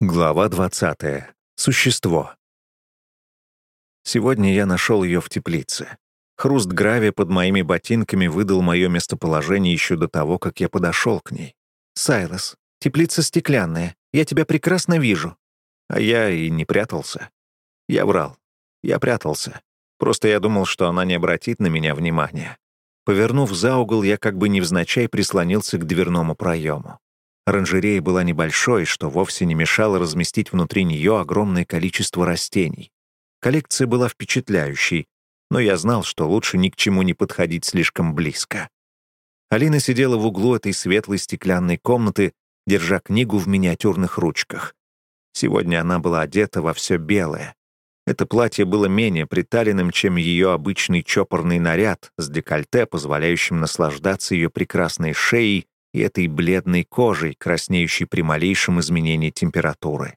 Глава 20. Существо. Сегодня я нашел ее в теплице. Хруст гравия под моими ботинками выдал мое местоположение еще до того, как я подошел к ней. «Сайлос, теплица стеклянная. Я тебя прекрасно вижу». А я и не прятался. Я врал. Я прятался. Просто я думал, что она не обратит на меня внимания. Повернув за угол, я как бы невзначай прислонился к дверному проему. Оранжерея была небольшой, что вовсе не мешало разместить внутри нее огромное количество растений. Коллекция была впечатляющей, но я знал, что лучше ни к чему не подходить слишком близко. Алина сидела в углу этой светлой стеклянной комнаты, держа книгу в миниатюрных ручках. Сегодня она была одета во все белое. Это платье было менее приталенным, чем ее обычный чопорный наряд с декольте, позволяющим наслаждаться ее прекрасной шеей и этой бледной кожей, краснеющей при малейшем изменении температуры.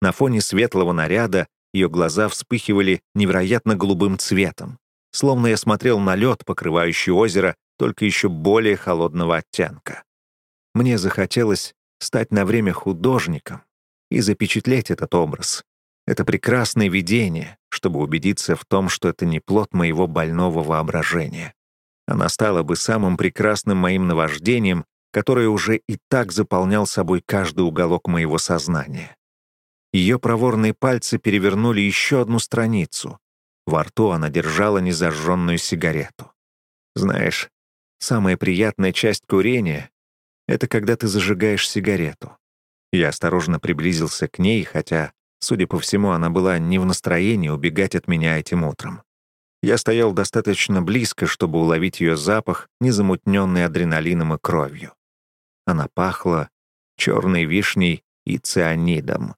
На фоне светлого наряда ее глаза вспыхивали невероятно голубым цветом, словно я смотрел на лед, покрывающий озеро, только еще более холодного оттенка. Мне захотелось стать на время художником и запечатлеть этот образ. Это прекрасное видение, чтобы убедиться в том, что это не плод моего больного воображения. Она стала бы самым прекрасным моим наваждением, который уже и так заполнял собой каждый уголок моего сознания. Ее проворные пальцы перевернули еще одну страницу. Во рту она держала незажженную сигарету. Знаешь, самая приятная часть курения — это когда ты зажигаешь сигарету. Я осторожно приблизился к ней, хотя, судя по всему, она была не в настроении убегать от меня этим утром. Я стоял достаточно близко, чтобы уловить ее запах, не замутненный адреналином и кровью. Она пахла черной вишней и цианидом.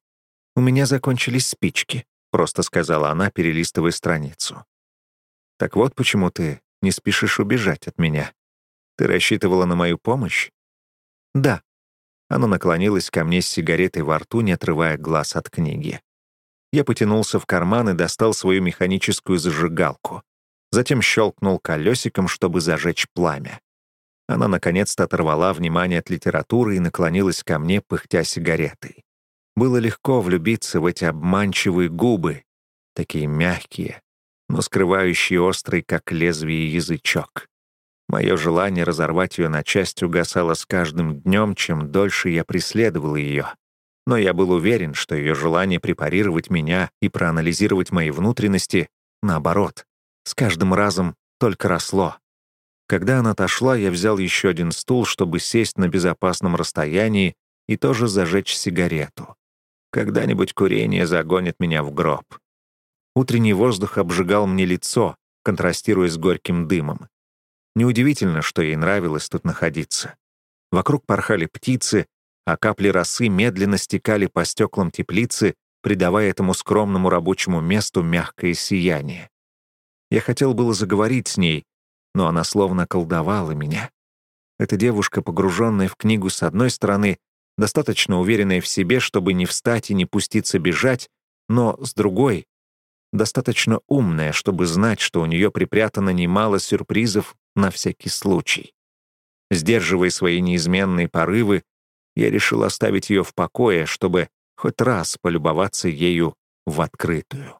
«У меня закончились спички», — просто сказала она, перелистывая страницу. «Так вот почему ты не спешишь убежать от меня. Ты рассчитывала на мою помощь?» «Да». Она наклонилась ко мне с сигаретой во рту, не отрывая глаз от книги. Я потянулся в карман и достал свою механическую зажигалку. Затем щелкнул колесиком, чтобы зажечь пламя. Она наконец-то оторвала внимание от литературы и наклонилась ко мне, пыхтя сигаретой. Было легко влюбиться в эти обманчивые губы, такие мягкие, но скрывающие острый, как лезвие, язычок. Мое желание разорвать ее на части угасало с каждым днем, чем дольше я преследовал ее. Но я был уверен, что ее желание препарировать меня и проанализировать мои внутренности, наоборот, с каждым разом только росло. Когда она отошла, я взял еще один стул, чтобы сесть на безопасном расстоянии и тоже зажечь сигарету. Когда-нибудь курение загонит меня в гроб. Утренний воздух обжигал мне лицо, контрастируя с горьким дымом. Неудивительно, что ей нравилось тут находиться. Вокруг порхали птицы, а капли росы медленно стекали по стеклам теплицы, придавая этому скромному рабочему месту мягкое сияние. Я хотел было заговорить с ней, но она словно колдовала меня. Эта девушка, погруженная в книгу с одной стороны, достаточно уверенная в себе, чтобы не встать и не пуститься бежать, но с другой — достаточно умная, чтобы знать, что у нее припрятано немало сюрпризов на всякий случай. Сдерживая свои неизменные порывы, я решил оставить ее в покое, чтобы хоть раз полюбоваться ею в открытую.